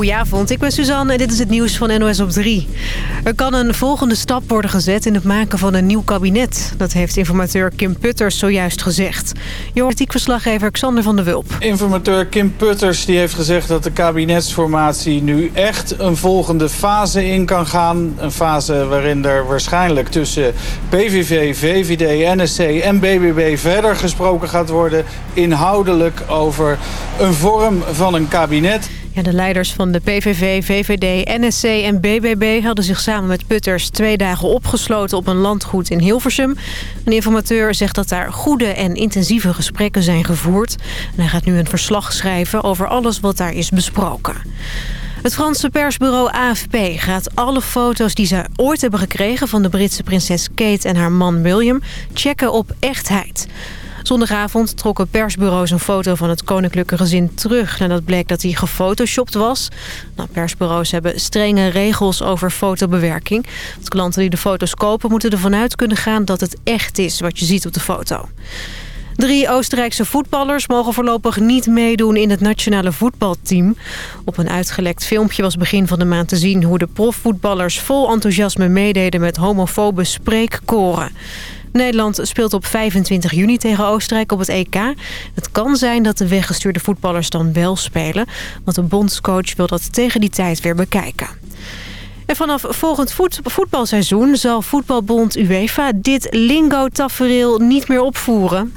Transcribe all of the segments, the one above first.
Goedenavond, ik ben Suzanne en dit is het nieuws van NOS op 3. Er kan een volgende stap worden gezet in het maken van een nieuw kabinet. Dat heeft informateur Kim Putters zojuist gezegd. Journalistiek Xander van der Wulp. Informateur Kim Putters die heeft gezegd dat de kabinetsformatie nu echt een volgende fase in kan gaan. Een fase waarin er waarschijnlijk tussen PVV, VVD, NSC en BBB verder gesproken gaat worden. Inhoudelijk over een vorm van een kabinet. Ja, de leiders van de PVV, VVD, NSC en BBB hadden zich samen met Putters twee dagen opgesloten op een landgoed in Hilversum. Een informateur zegt dat daar goede en intensieve gesprekken zijn gevoerd. En hij gaat nu een verslag schrijven over alles wat daar is besproken. Het Franse persbureau AFP gaat alle foto's die ze ooit hebben gekregen... van de Britse prinses Kate en haar man William checken op echtheid. Zondagavond trokken persbureaus een foto van het koninklijke gezin terug... nadat bleek dat hij gefotoshopt was. Nou, persbureaus hebben strenge regels over fotobewerking. Want klanten die de foto's kopen moeten ervan uit kunnen gaan... dat het echt is wat je ziet op de foto. Drie Oostenrijkse voetballers mogen voorlopig niet meedoen in het nationale voetbalteam. Op een uitgelekt filmpje was begin van de maand te zien... hoe de profvoetballers vol enthousiasme meededen met homofobe spreekkoren. Nederland speelt op 25 juni tegen Oostenrijk op het EK. Het kan zijn dat de weggestuurde voetballers dan wel spelen. Want de bondscoach wil dat tegen die tijd weer bekijken. En vanaf volgend voetbalseizoen zal voetbalbond UEFA dit lingo-tafereel niet meer opvoeren.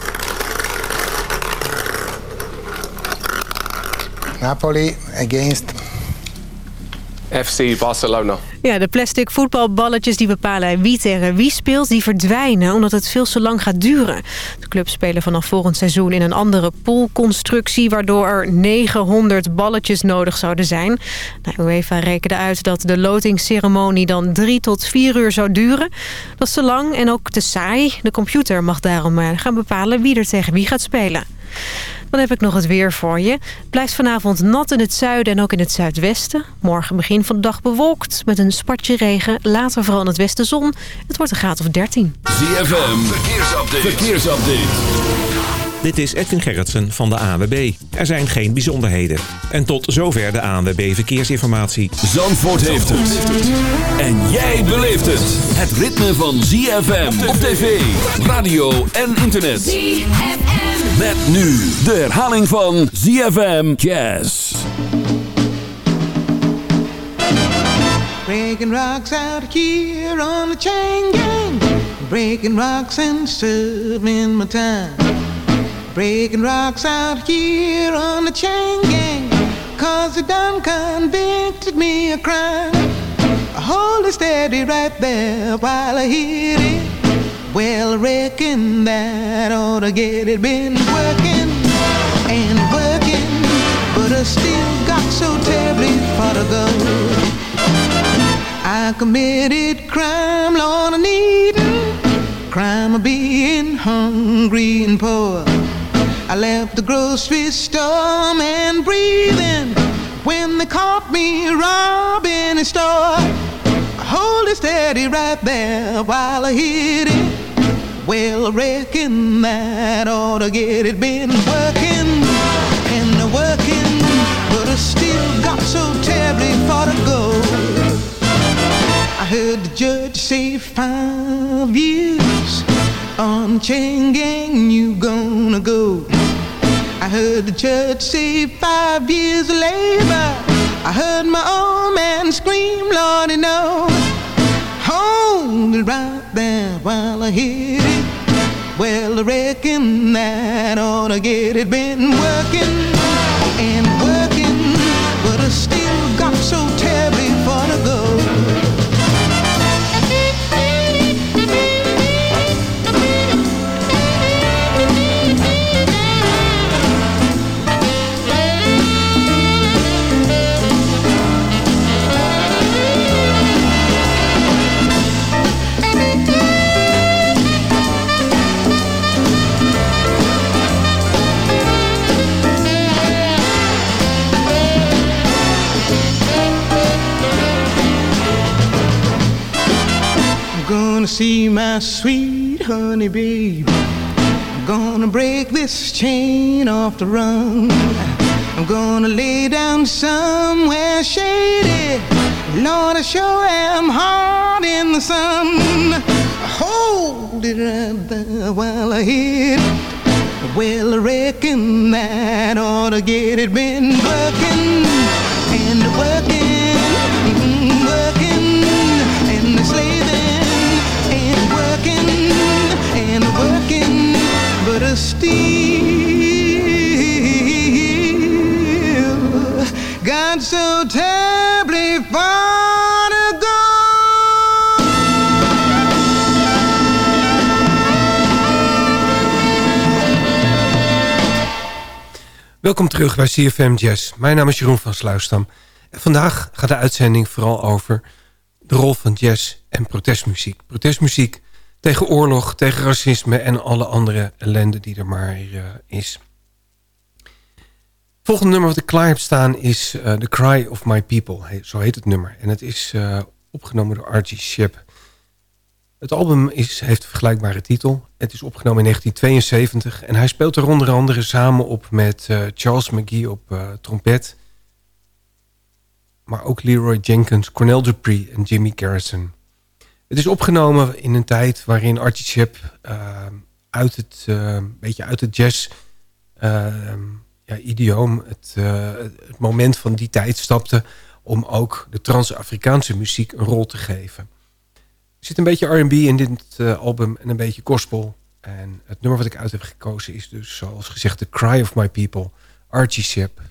Napoli against FC Barcelona. Ja, de plastic voetbalballetjes die bepalen wie tegen wie speelt... die verdwijnen omdat het veel te lang gaat duren. De clubs spelen vanaf volgend seizoen in een andere poolconstructie... waardoor er 900 balletjes nodig zouden zijn. Nou, UEFA rekende uit dat de lotingsceremonie dan drie tot vier uur zou duren. Dat is te lang en ook te saai. De computer mag daarom gaan bepalen wie er tegen wie gaat spelen. Dan heb ik nog het weer voor je. Blijft vanavond nat in het zuiden en ook in het zuidwesten. Morgen begin van de dag bewolkt met een spatje regen. Later vooral in het westen zon. Het wordt een graad of 13. ZFM, verkeersupdate. verkeersupdate. Dit is Edwin Gerritsen van de ANWB. Er zijn geen bijzonderheden. En tot zover de ANWB Verkeersinformatie. Zandvoort heeft het. En jij beleeft het. Het ritme van ZFM op tv, radio en internet. ZFM. Met nu de herhaling van ZFM Jazz. Breaking rocks out here on the chain gang. Breaking rocks and serving my time. Breaking rocks out here on the chain gang. Cause they done convicted me of crime. Hold it steady right there while I hit it. Well, reckon that ought to get it. Been working and working, but I still got so terribly far to go. I committed crime, Lord, I need crime of being hungry and poor. I left the grocery store and breathing when they caught me robbing a store. Hold it steady right there while I hit it. Well, reckon that ought to get it. Been working and working, but I still got so terribly far to go. I heard the judge say five years on chain gang, you gonna go. I heard the judge say five years of labor. I heard my old man scream, Lordy, no. Hold it right there while I hit it. Well, I reckon that ought to get it. Been working and gonna see my sweet honey baby. I'm gonna break this chain off the run. I'm gonna lay down somewhere somewhere shady. Lord, I sure am hard in the sun. Hold it right there while I hit it. Well, I reckon that ought to get it been working and working, so terribly far to go. Welkom terug bij CFM Jazz. Mijn naam is Jeroen van Sluisdam. En vandaag gaat de uitzending vooral over de rol van jazz en protestmuziek. Protestmuziek tegen oorlog, tegen racisme en alle andere ellende die er maar uh, is. Volgende nummer wat ik klaar heb staan is uh, The Cry of My People. Zo heet het nummer. En het is uh, opgenomen door Archie Shepp. Het album is, heeft een vergelijkbare titel. Het is opgenomen in 1972. En hij speelt er onder andere samen op met uh, Charles McGee op trompet. Maar ook Leroy Jenkins, Cornell Dupree en Jimmy Garrison. Het is opgenomen in een tijd waarin Archie Shepp uit het, beetje uit het jazz ja, idioom, het, het moment van die tijd stapte... om ook de Trans-Afrikaanse muziek een rol te geven. Er zit een beetje R&B in dit uh, album en een beetje gospel. En het nummer wat ik uit heb gekozen is dus zoals gezegd The Cry of My People, Archie Shepp.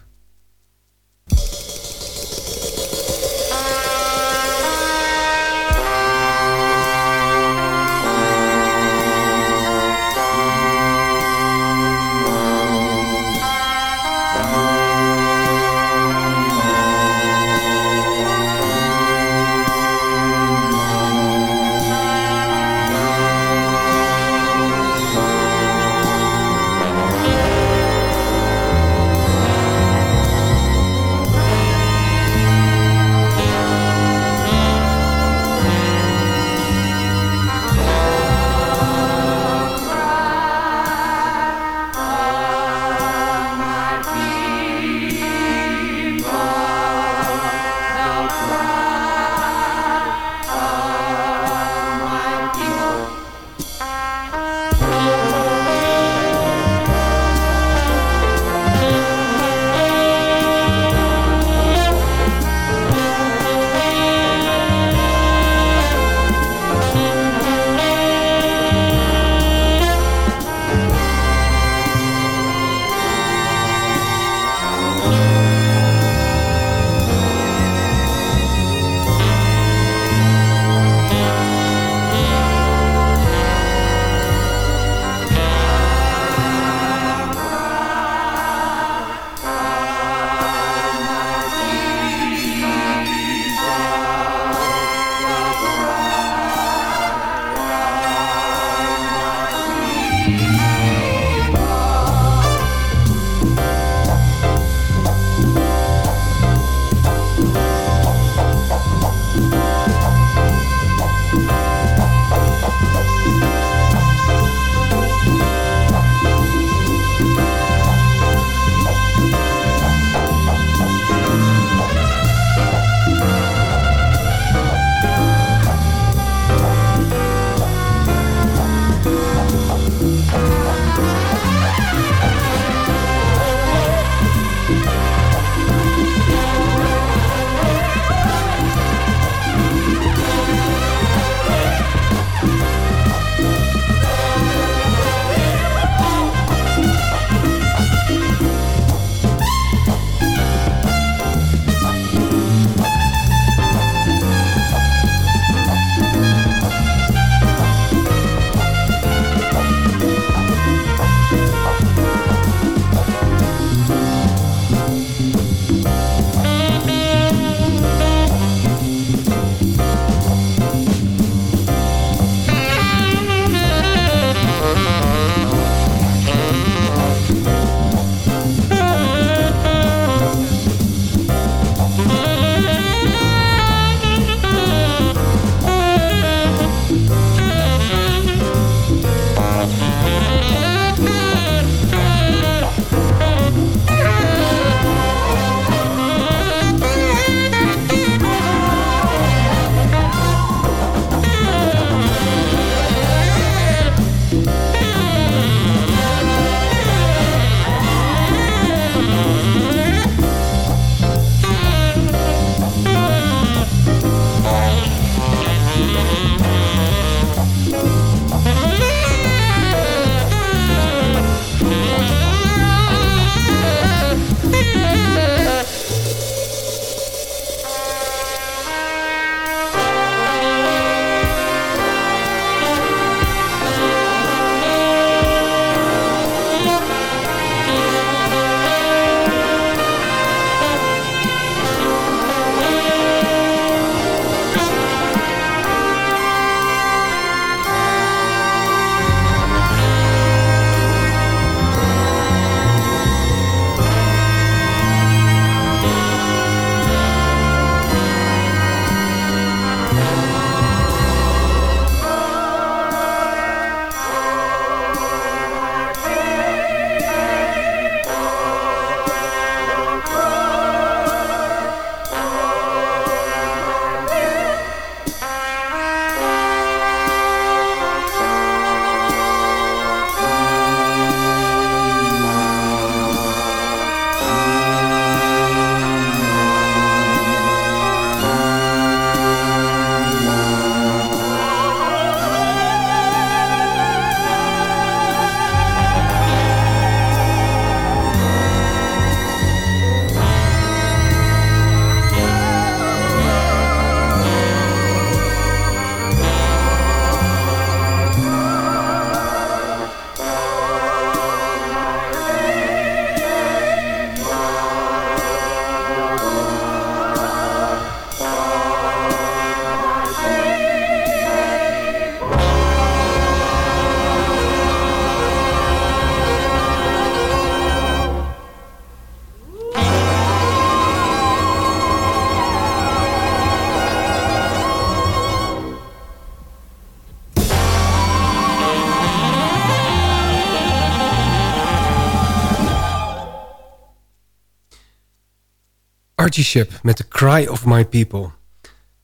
Met The Cry of My People.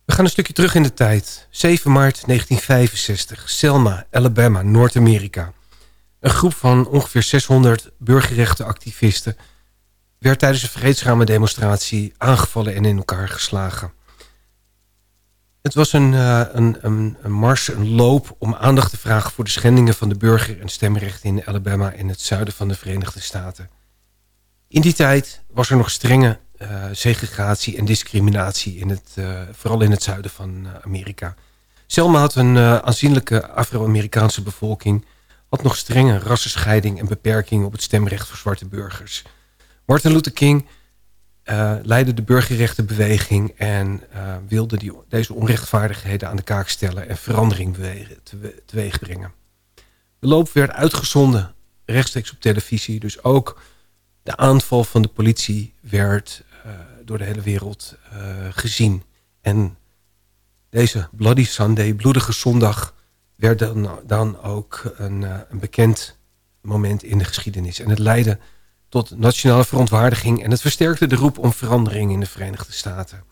We gaan een stukje terug in de tijd. 7 maart 1965, Selma, Alabama, Noord-Amerika. Een groep van ongeveer 600 burgerrechtenactivisten... werd tijdens een vreedzame demonstratie aangevallen en in elkaar geslagen. Het was een, uh, een, een, een, mars, een loop om aandacht te vragen... voor de schendingen van de burger- en stemrechten in Alabama... en het zuiden van de Verenigde Staten. In die tijd was er nog strenge uh, segregatie en discriminatie, in het, uh, vooral in het zuiden van uh, Amerika. Selma had een aanzienlijke Afro-Amerikaanse bevolking, had nog strenge rassenscheiding en beperkingen op het stemrecht voor zwarte burgers. Martin Luther King leidde de burgerrechtenbeweging en wilde die, deze onrechtvaardigheden aan de kaak stellen en verandering teweeg brengen. De loop werd uitgezonden rechtstreeks op televisie, dus ook de aanval van de politie werd uh, door de hele wereld uh, gezien. En deze Bloody Sunday, bloedige zondag, werd dan, dan ook een, uh, een bekend moment in de geschiedenis. En het leidde tot nationale verontwaardiging en het versterkte de roep om verandering in de Verenigde Staten.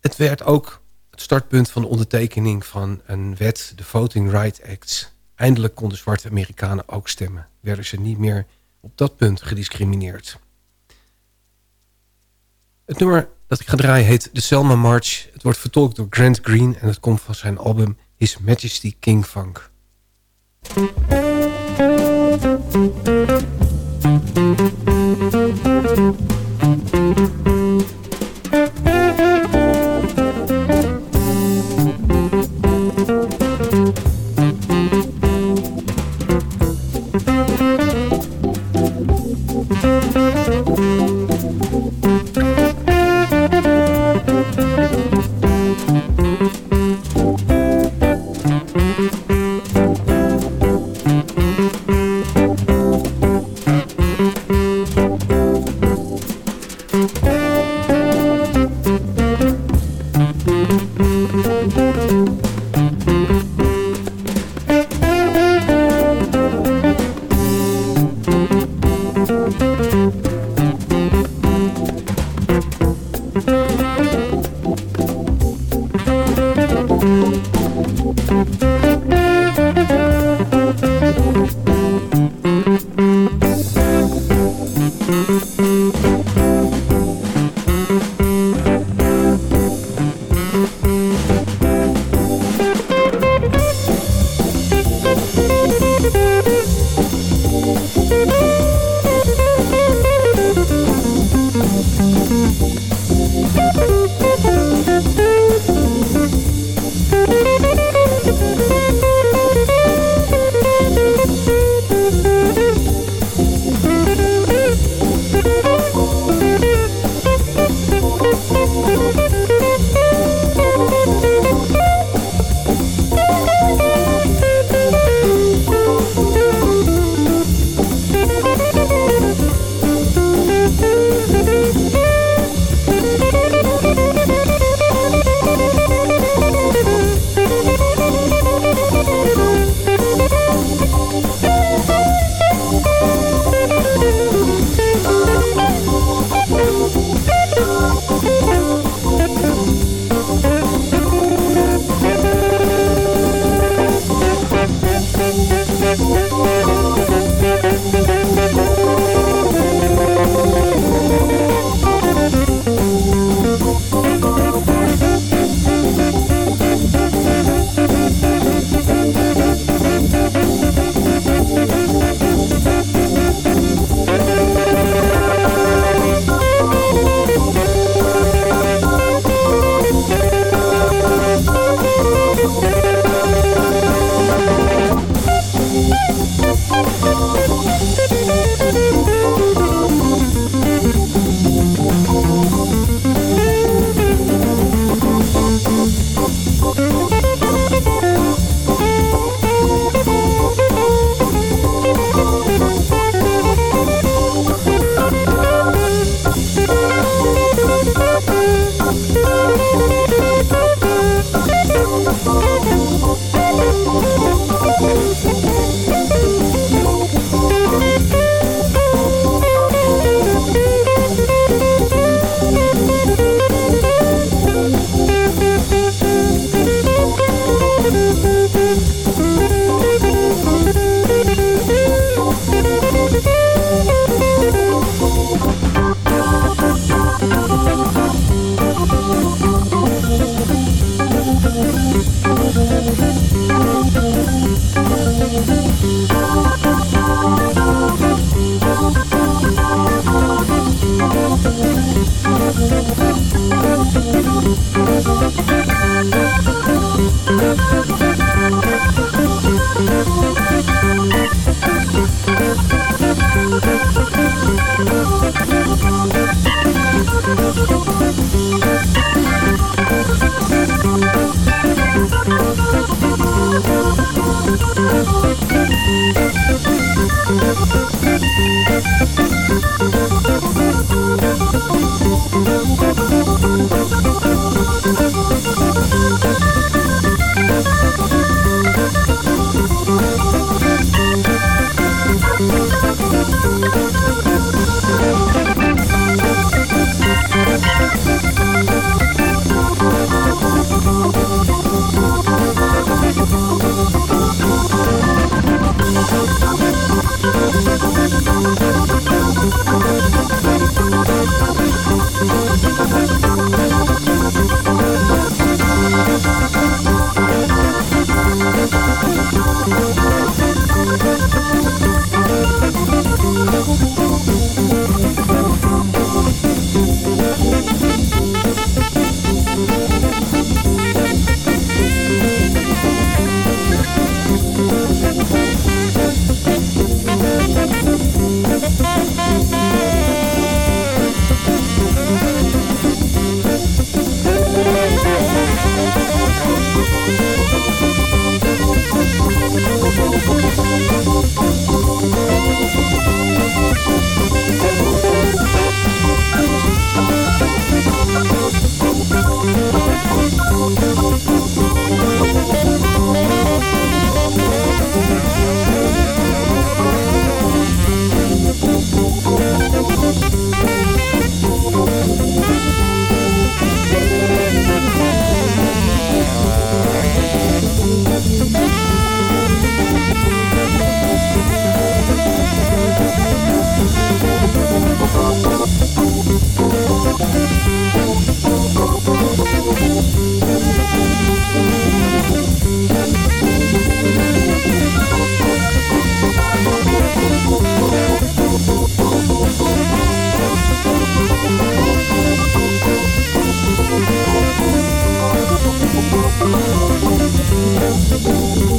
Het werd ook het startpunt van de ondertekening van een wet, de Voting Rights Act. Eindelijk konden zwarte Amerikanen ook stemmen. Werden ze niet meer op dat punt gediscrimineerd. Het nummer dat ik ga draaien heet The Selma March. Het wordt vertolkt door Grant Green en het komt van zijn album His Majesty King Funk.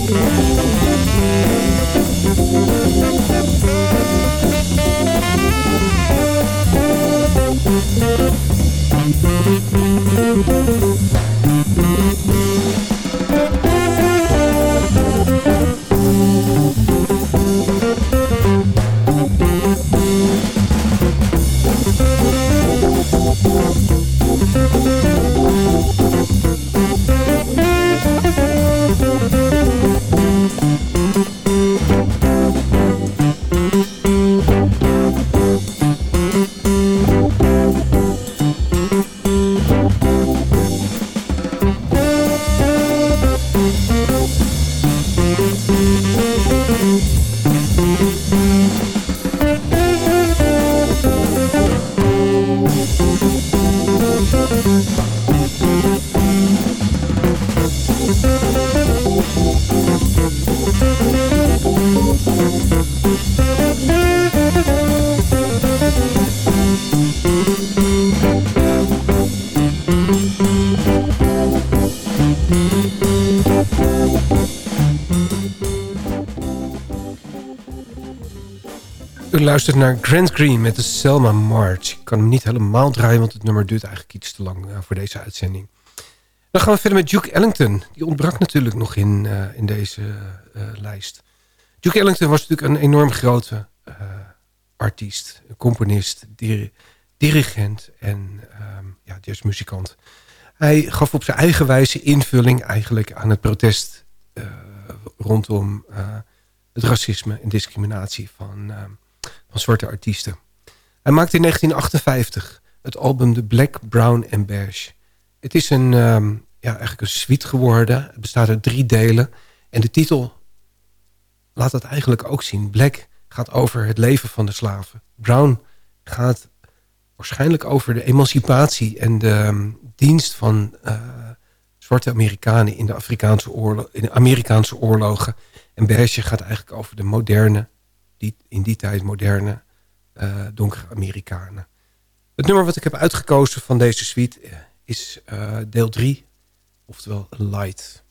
U luistert naar Grant Green met de Selma March. Ik kan hem niet helemaal draaien, want het nummer duurt eigenlijk iets te lang uh, voor deze uitzending. Dan gaan we verder met Duke Ellington. Die ontbrak natuurlijk nog in, uh, in deze uh, lijst. Duke Ellington was natuurlijk een enorm grote artiest, componist, dir dirigent en ja, jazzmuzikant. Hij gaf op zijn eigen wijze invulling eigenlijk aan het protest rondom het racisme en discriminatie van van zwarte artiesten. Hij maakte in 1958 het album The Black, Brown and Beige. Het is een, um, ja, eigenlijk een suite geworden. Het bestaat uit drie delen. En de titel laat dat eigenlijk ook zien. Black gaat over het leven van de slaven. Brown gaat waarschijnlijk over de emancipatie en de um, dienst van uh, zwarte Amerikanen in de, Afrikaanse oorlog, in de Amerikaanse oorlogen. En Beige gaat eigenlijk over de moderne in die tijd moderne uh, donkere Amerikanen. Het nummer wat ik heb uitgekozen van deze suite is uh, deel 3, oftewel Light.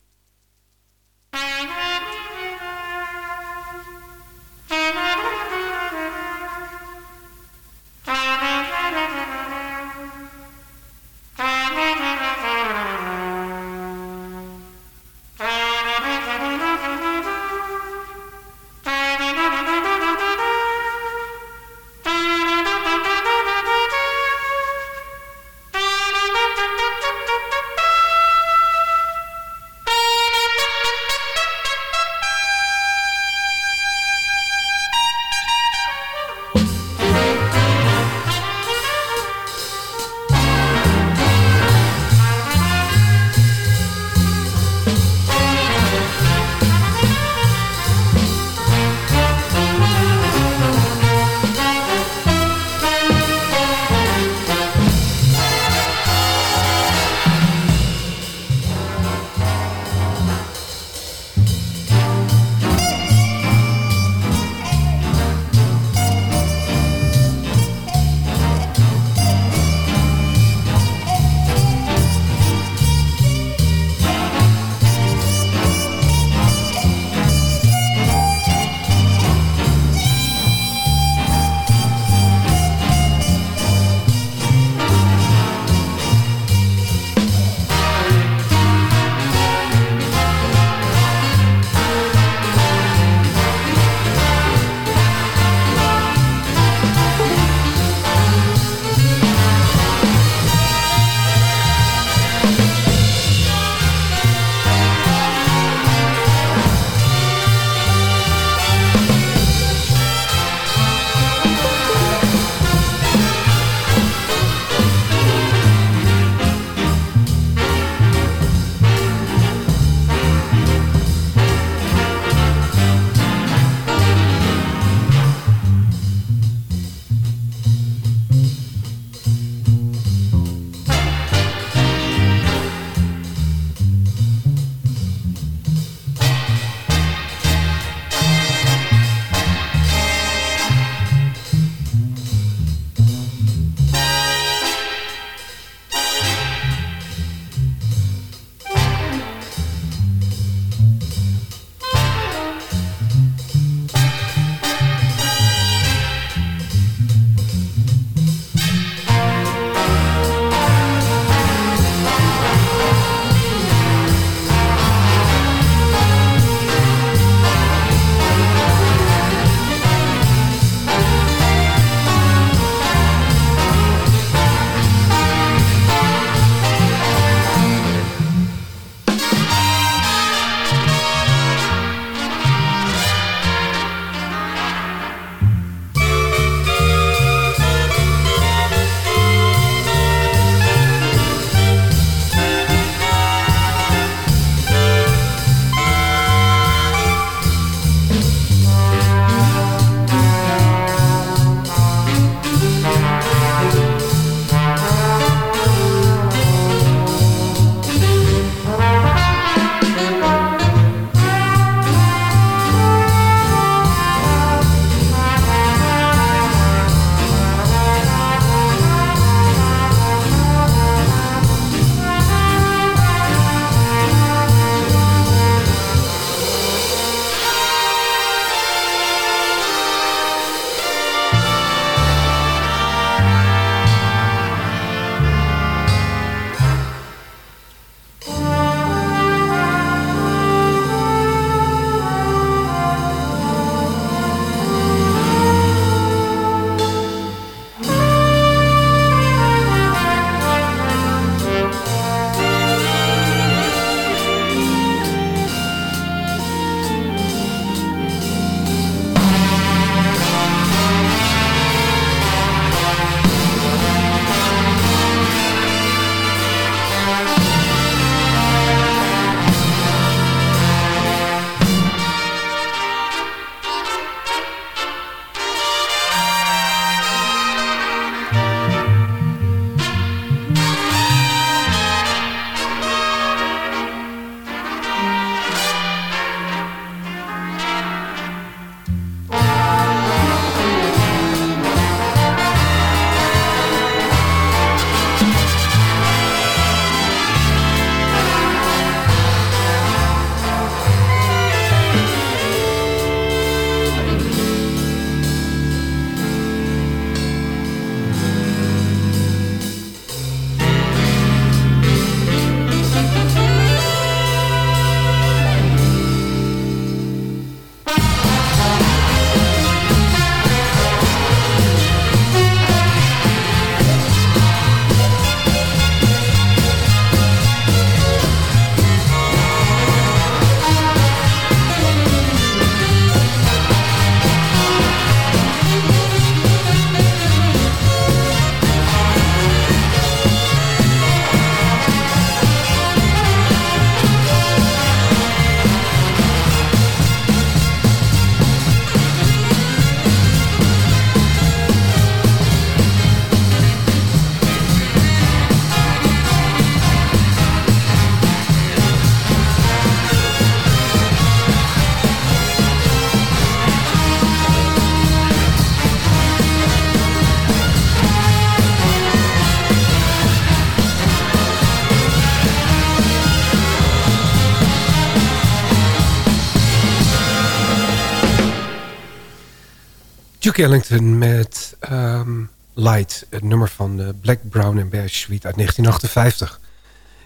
Duke Ellington met um, Light, het nummer van de Black, Brown and Beige Suite uit 1958.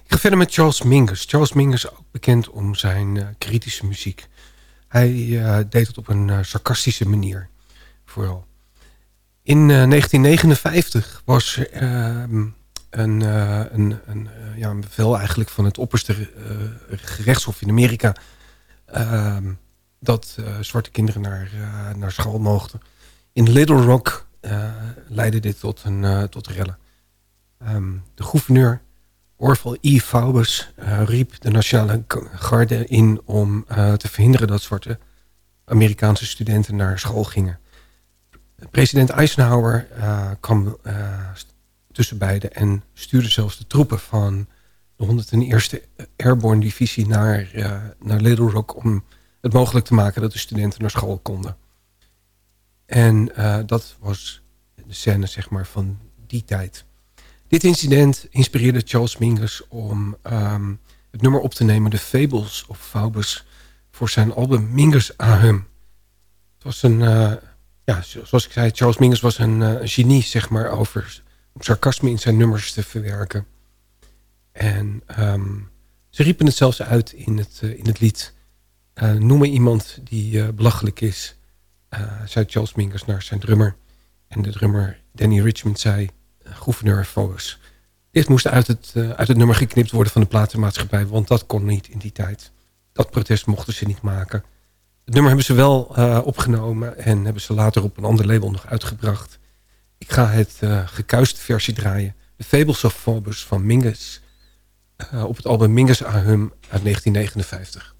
Ik ga verder met Charles Mingus. Charles Mingus ook bekend om zijn uh, kritische muziek. Hij uh, deed het op een uh, sarcastische manier, vooral. In 1959 was ehm, een, een, een, ja, een bevel eigenlijk van het opperste gerechtshof in Amerika... Ehm, dat zwarte kinderen naar, naar school mochten in Little Rock uh, leidde dit tot, een, uh, tot rellen. Um, de gouverneur Orval E. Faubus uh, riep de Nationale Garde in om te verhinderen dat zwarte Amerikaanse studenten naar school gingen. President Eisenhower kwam tussen beiden en stuurde zelfs de troepen van de 101e Airborne Divisie naar, naar Little Rock om het mogelijk te maken dat de studenten naar school konden. En uh, dat was de scène zeg maar, van die tijd. Dit incident inspireerde Charles Mingus om um, het nummer op te nemen... The Fables of Faubus voor zijn album Mingus Ahum. Het was een, uh, ja, zoals ik zei, Charles Mingus was een uh, genie zeg maar, over om sarcasme in zijn nummers te verwerken. En um, ze riepen het zelfs uit in het, in het lied. noem me iemand die belachelijk is zei Charles Mingus naar zijn drummer. En de drummer Danny Richmond zei, uh, gouverneur Fobus. Dit moest uit het, uh, uit het nummer geknipt worden van de platenmaatschappij. Want dat kon niet in die tijd. Dat protest mochten ze niet maken. Het nummer hebben ze wel opgenomen. En hebben ze later op een ander label nog uitgebracht. Ik ga het gekuiste versie draaien. The Fables of Phobos van Mingus. op het album Mingus Ahum uit 1959.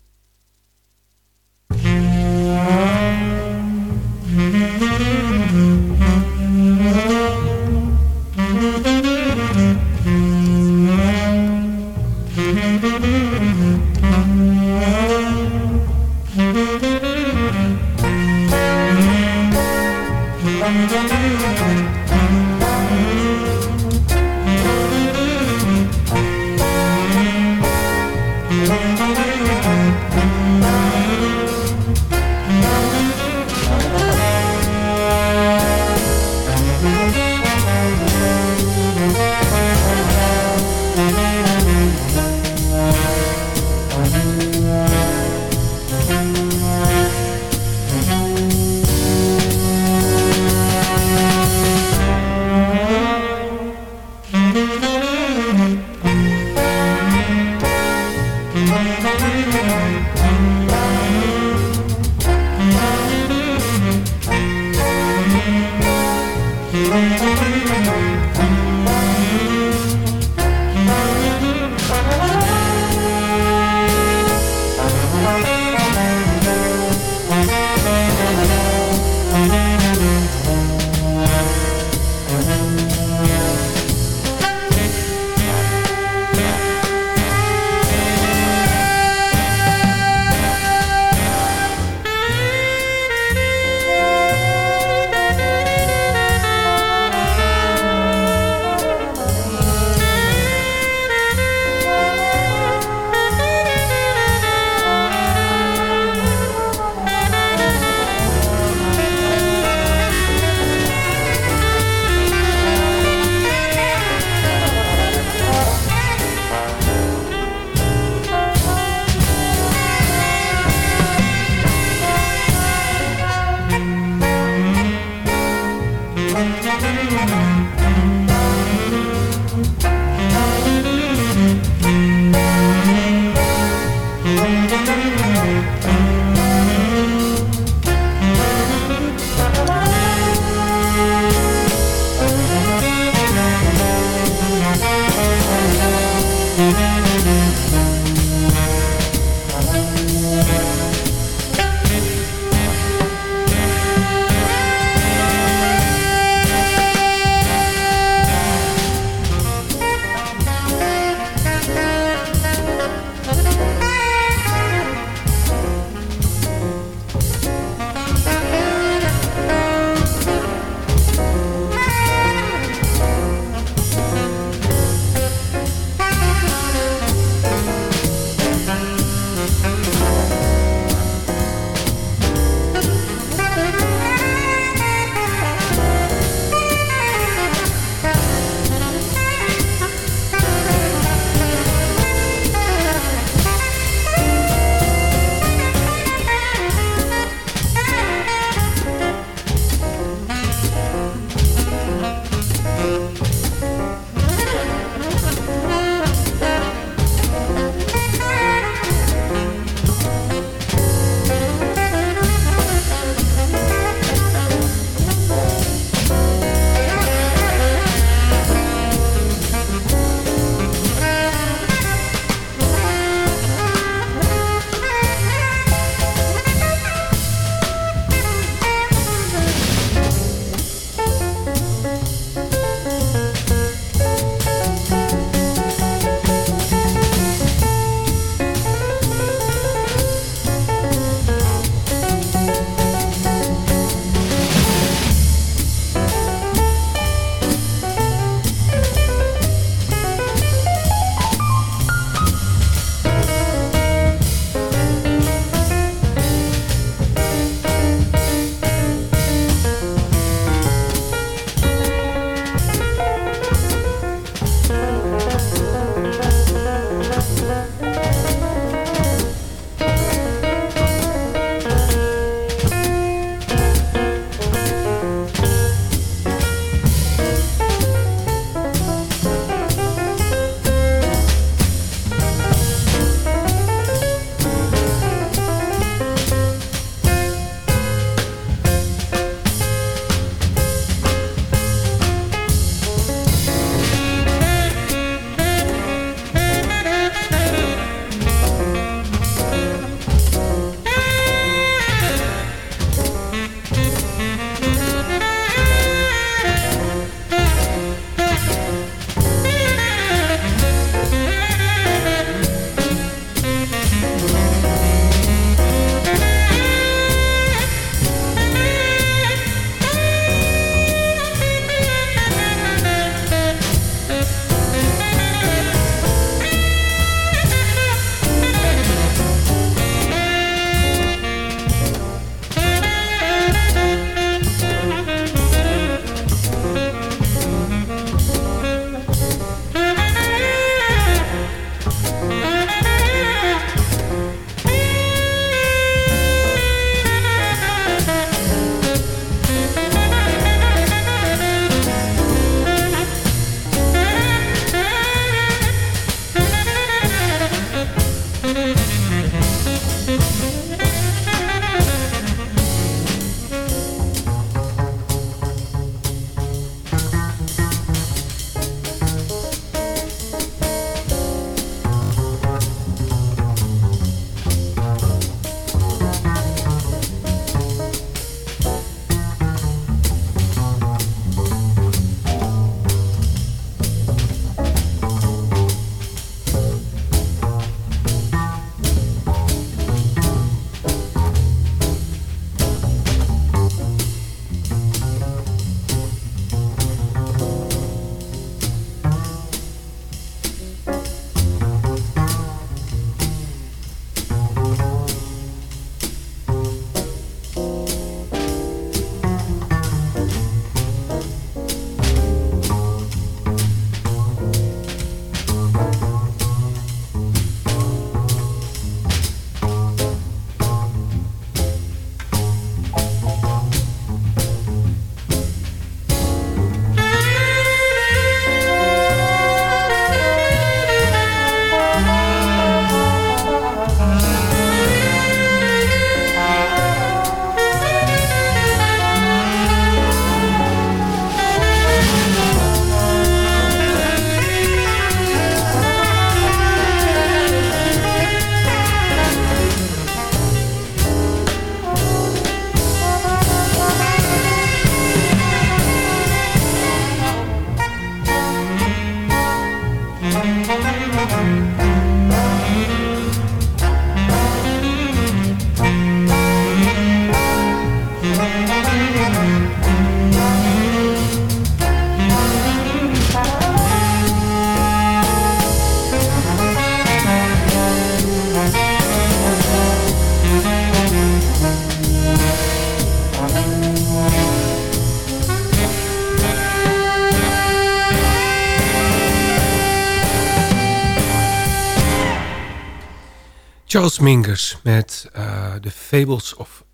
Charles Mingus met uh, The Fables of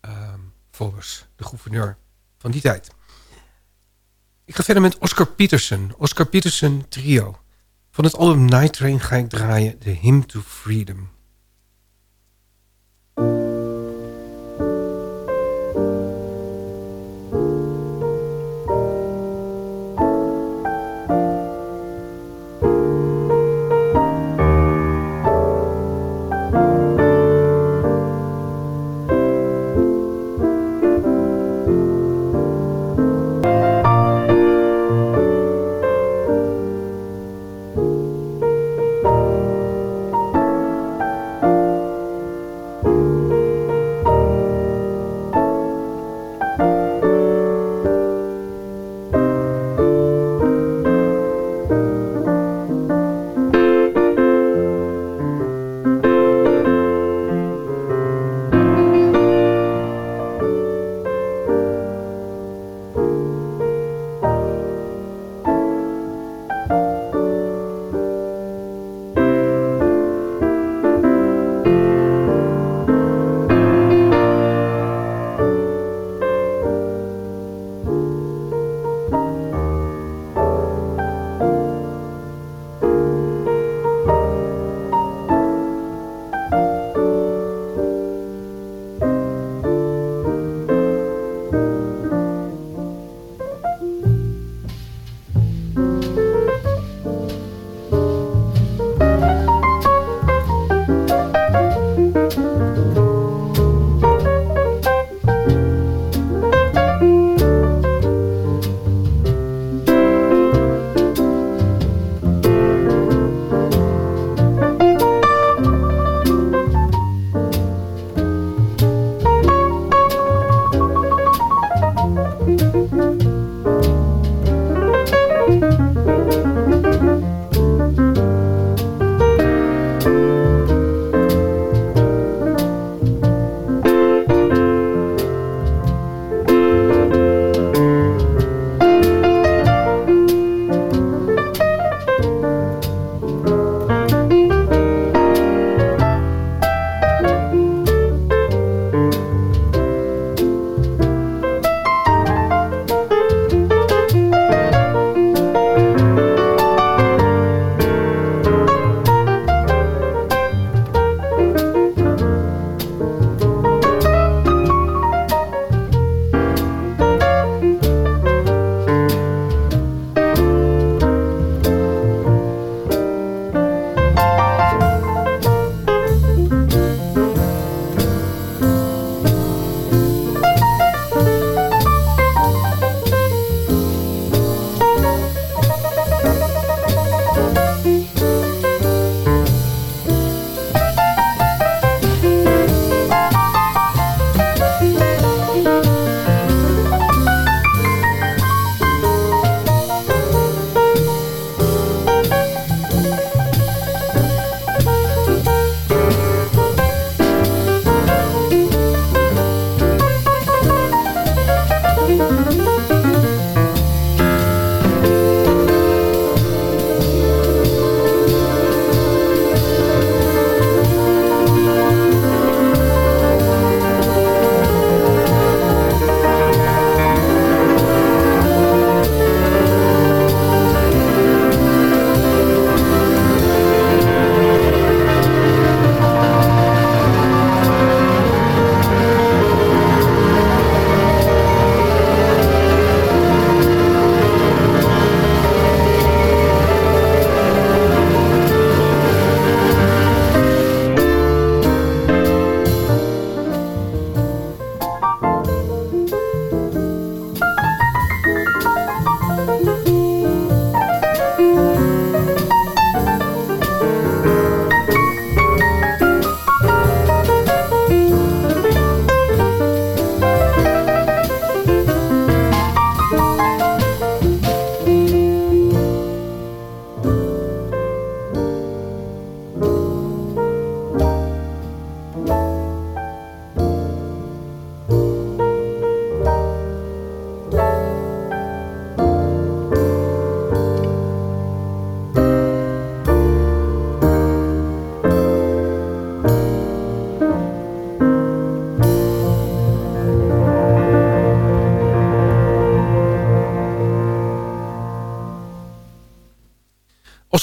um, de gouverneur van die tijd. Ik ga verder met Oscar Peterson. Oscar Peterson Trio. Van het album Night Train ga ik draaien The Hymn to Freedom.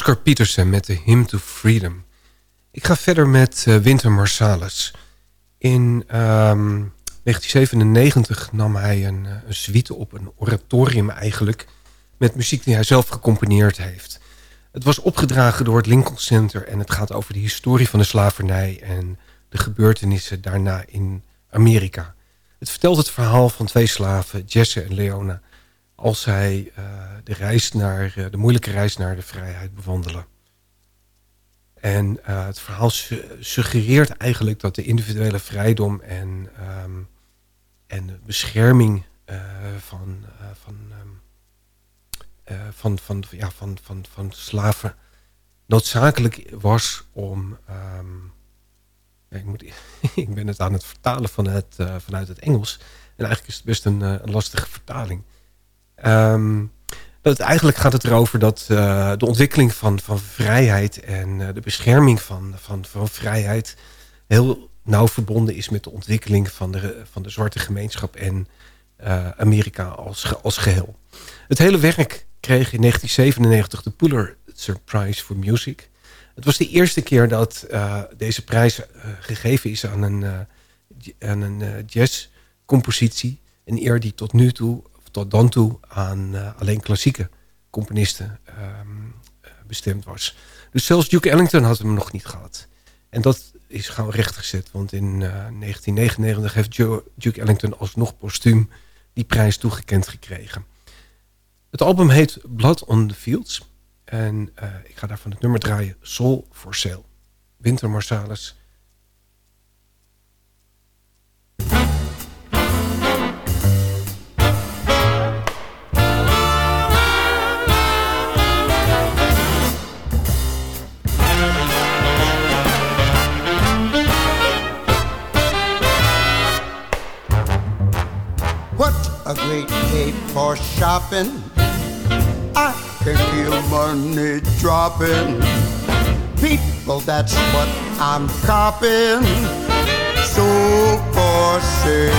Oscar Peterson met de Hymn to Freedom. Ik ga verder met uh, Winter Marsalis. In um, 1997 nam hij een, een suite op, een oratorium eigenlijk... met muziek die hij zelf gecomponeerd heeft. Het was opgedragen door het Lincoln Center... en het gaat over de historie van de slavernij... en de gebeurtenissen daarna in Amerika. Het vertelt het verhaal van twee slaven, Jesse en Leona... als zij uh, de, reis naar, uh, de moeilijke reis naar de vrijheid bewandelen. En uh, het verhaal su suggereert eigenlijk dat de individuele vrijdom en, um, en de bescherming van, van, van, van, van, van, slaven noodzakelijk was om... Um, ik, moet, ik ben het aan het vertalen van het, vanuit het Engels. En eigenlijk is het best een, een lastige vertaling. Um, dat eigenlijk gaat het erover dat uh, de ontwikkeling van, van vrijheid... en de bescherming van, van, van vrijheid... heel nauw verbonden is met de ontwikkeling van de, van de zwarte gemeenschap... en Amerika als, als geheel. Het hele werk kreeg in 1997 de Pulitzer Prize for Music... Het was de eerste keer dat deze prijs gegeven is aan een, aan een jazzcompositie. Een eer die tot nu toe, tot dan toe, aan alleen klassieke componisten um, bestemd was. Dus zelfs Duke Ellington had hem nog niet gehad. En dat is gewoon rechtgezet, want in 1999 heeft Duke Ellington alsnog postuum die prijs toegekend gekregen. Het album heet Blood on the Fields... En ik ga daarvan het nummer draaien. Soul for Sale. Winter Marsalis. A great day for shopping. I can feel money dropping. People, that's what I'm copping. So for sale.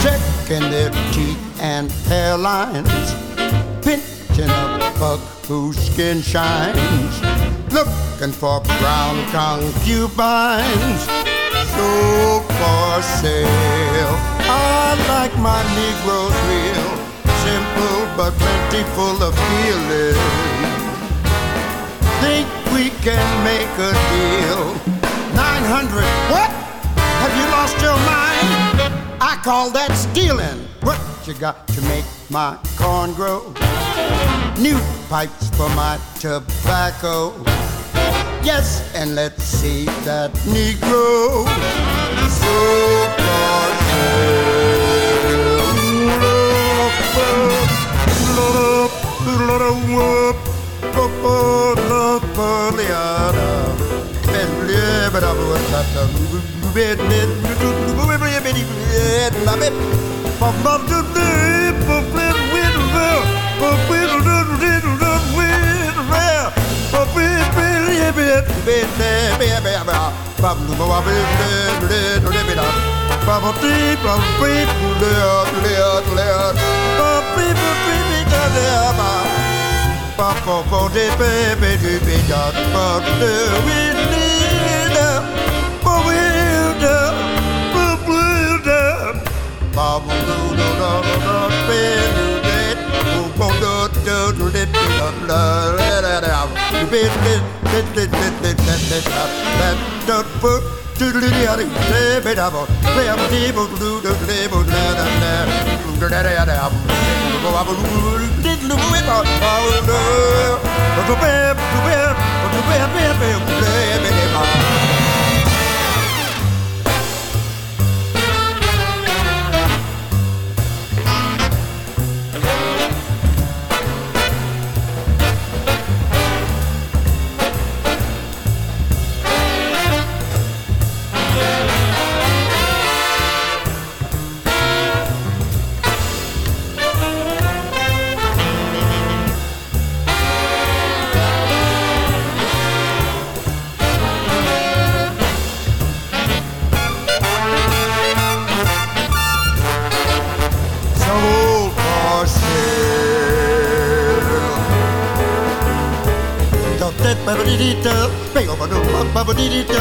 Checking their teeth and hairlines. Pinching a bug whose skin shines. Looking for brown concubines. So for sale. I like my Negroes real simple but plentiful of feeling. Think we can make a deal? 900, what? Have you lost your mind? I call that stealing. What you got to make my corn grow? New pipes for my tobacco. Yes, and let's see that Negro. So Bubble, Oh, no. spirit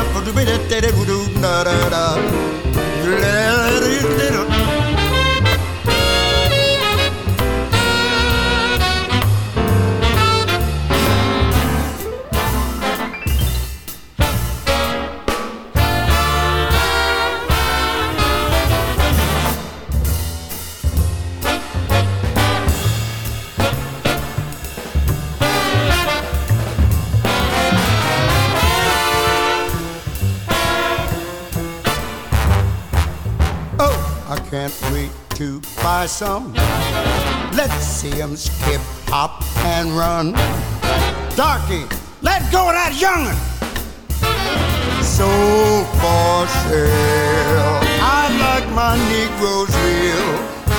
Negroes real,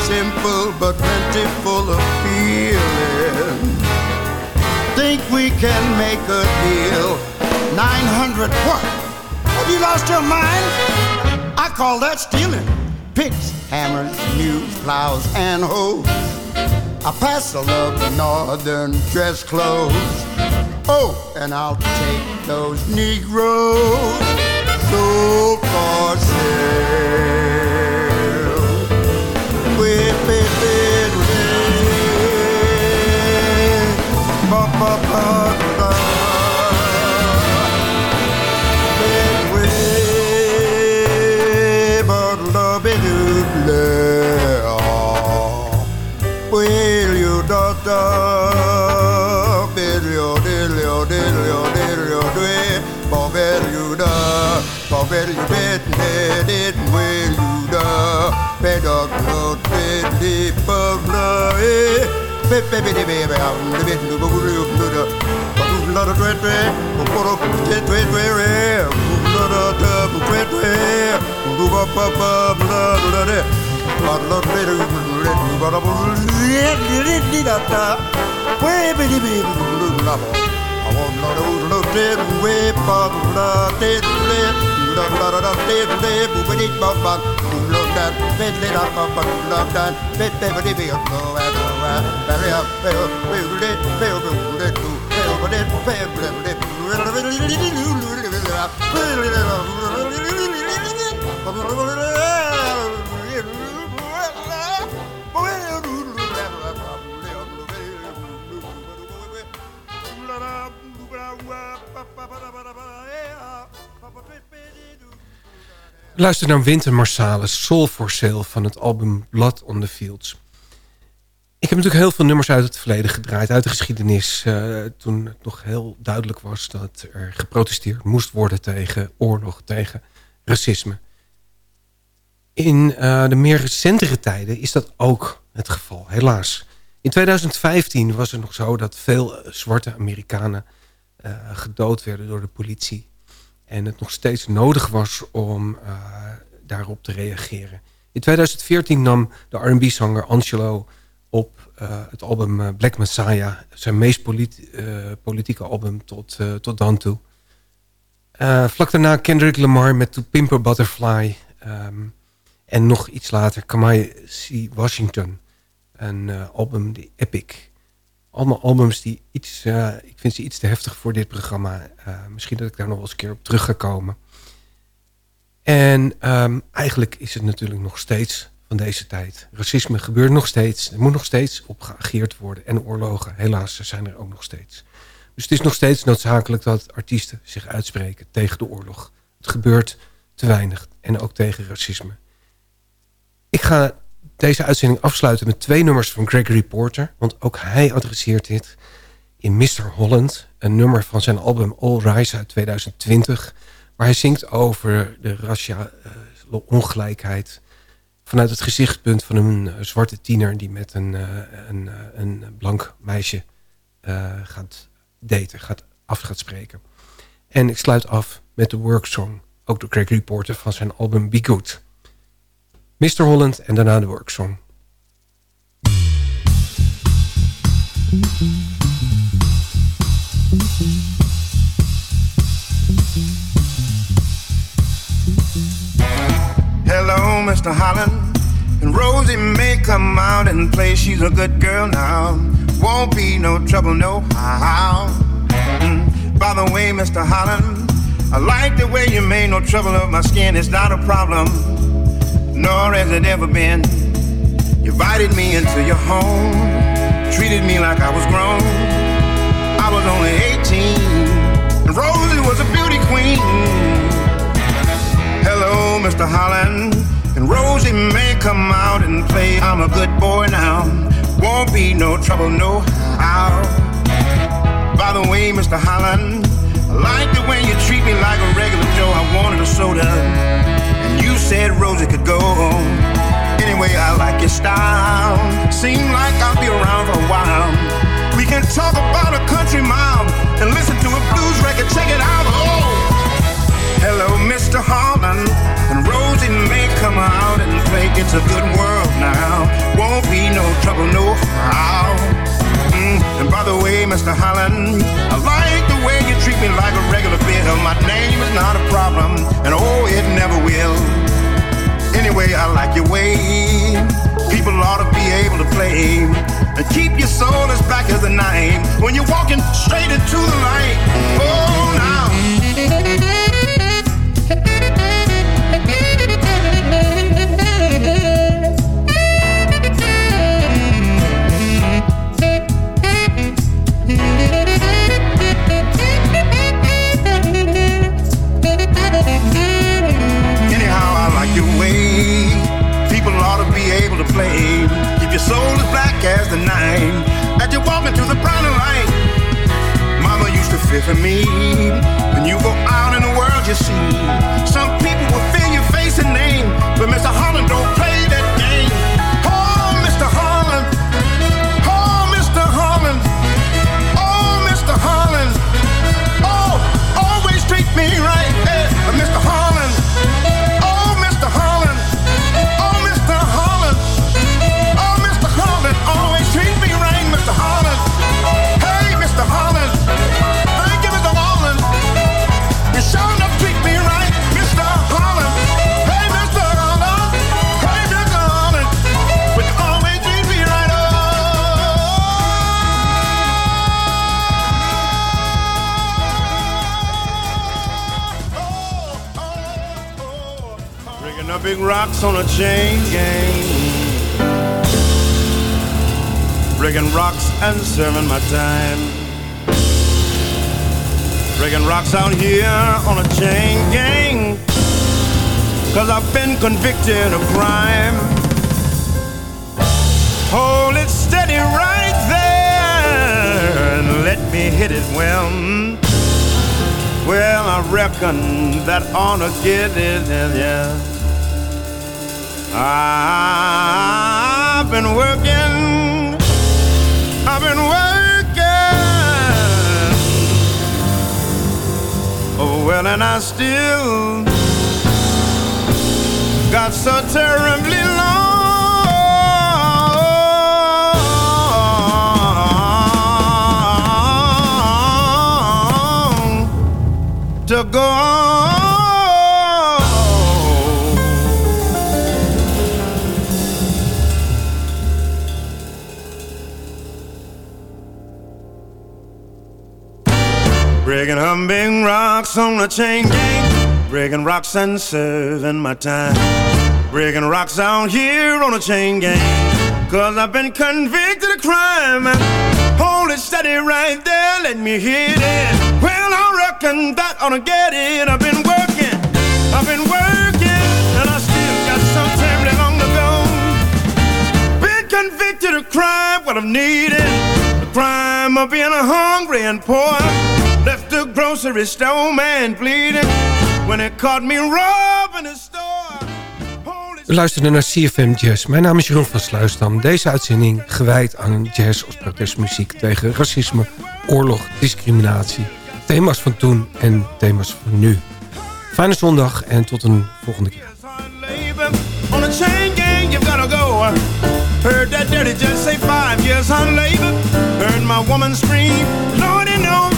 simple but plentiful of feeling. Think we can make a deal? 900 what? Have you lost your mind? I call that stealing picks, hammers, mules, plows, and hoes. I pass a love northern dress clothes. Oh, and I'll take those Negroes sold for sale. pédog notre déparler. Bye blood that bit lit up up and blood that bit baby be up go and go and bury up baby baby baby baby do baby baby baby baby baby baby Luister naar Winter Marsalis, Soul for Sale van het album Blood on the Fields. Ik heb natuurlijk heel veel nummers uit het verleden gedraaid, uit de geschiedenis. Uh, toen het nog heel duidelijk was dat er geprotesteerd moest worden tegen oorlog, tegen racisme. In uh, de meer recentere tijden is dat ook het geval, helaas. In 2015 was het nog zo dat veel zwarte Amerikanen gedood werden door de politie en het nog steeds nodig was om uh, daarop te reageren. In 2014 nam de R&B-zanger Angelo op uh, het album uh, Black Messiah... zijn meest polit politieke album tot, tot dan toe. vlak daarna Kendrick Lamar met To Pimp a Butterfly... Um, en nog iets later Kamai C. Washington. Een album, die Epic allemaal albums die iets... Uh, ik vind ze iets te heftig voor dit programma. Uh, misschien dat ik daar nog wel eens een keer op terug ga komen. En um, eigenlijk is het natuurlijk nog steeds van deze tijd. Racisme gebeurt nog steeds. Er moet nog steeds op geageerd worden. En oorlogen, helaas, zijn er ook nog steeds. Dus het is nog steeds noodzakelijk dat artiesten zich uitspreken tegen de oorlog. Het gebeurt te weinig. En ook tegen racisme. Ik ga deze uitzending afsluiten met twee nummers van Gregory Porter. Want ook hij adresseert dit in Mr. Holland. Een nummer van zijn album All Rise uit 2020. Waar hij zingt over de raciale ongelijkheid. Vanuit het gezichtspunt van een uh, zwarte tiener die met een, uh, een, een blank meisje gaat daten. Gaat, af gaat spreken. En ik sluit af met de worksong. Ook door Gregory Porter van zijn album Be Good. Mr. Holland en daarna de worksong. Hello, Mr. Holland. And Rosie may come out and play. She's a good girl now. Won't be no trouble, no how. Mm. By the way, Mr. Holland, I like the way you made no trouble of my skin. It's not a problem, nor has it ever been. You invited me into your home, treated me like I was grown. I was only 18, and Rosie was a beauty queen. Hello, Mr. Holland, and Rosie may come out and play. I'm a good boy now, won't be no trouble, no how. By the way, Mr. Holland, I like the way you treat me like a regular Joe. I wanted a soda, you said Rosie could go. Anyway, I like your style. Seem like I'll be around for a while. We can talk about a country mile and listen to a blues record. Check it out. Oh, hello, Mr. Holland, and Rosie may come out and play. It's a good world now. Won't be no trouble, no how. Mm, And by the way, Mr. Holland, I like treat me like a regular bill. My name is not a problem, and oh, it never will. Anyway, I like your way. People ought to be able to play and keep your soul as black as the night when you're walking straight into the light. Oh, now. Got so terribly long to go. Breaking humming rocks on the chain gang. Breaking rocks and serving my time. Breaking rocks out here on a chain gang. Cause I've been convicted of crime. Hold it steady right there, let me hit it. Well, I reckon that ought to get it. I've been working, I've been working, and I still got some terribly long to go. Been convicted of crime, what I'm needing. The crime of being hungry and poor. Left the grocery store man bleeding when it caught me robbing the store. We luisteren naar CFM Jazz. Mijn naam is Jeroen van Sluisdam. Deze uitzending gewijd aan jazz als protestmuziek... tegen racisme, oorlog, discriminatie. Thema's van toen en thema's van nu. Fijne zondag en tot een volgende keer. On a chain gang, you gotta go. Heard that dirty just say five years on labor. Heard my woman scream, Lordy no,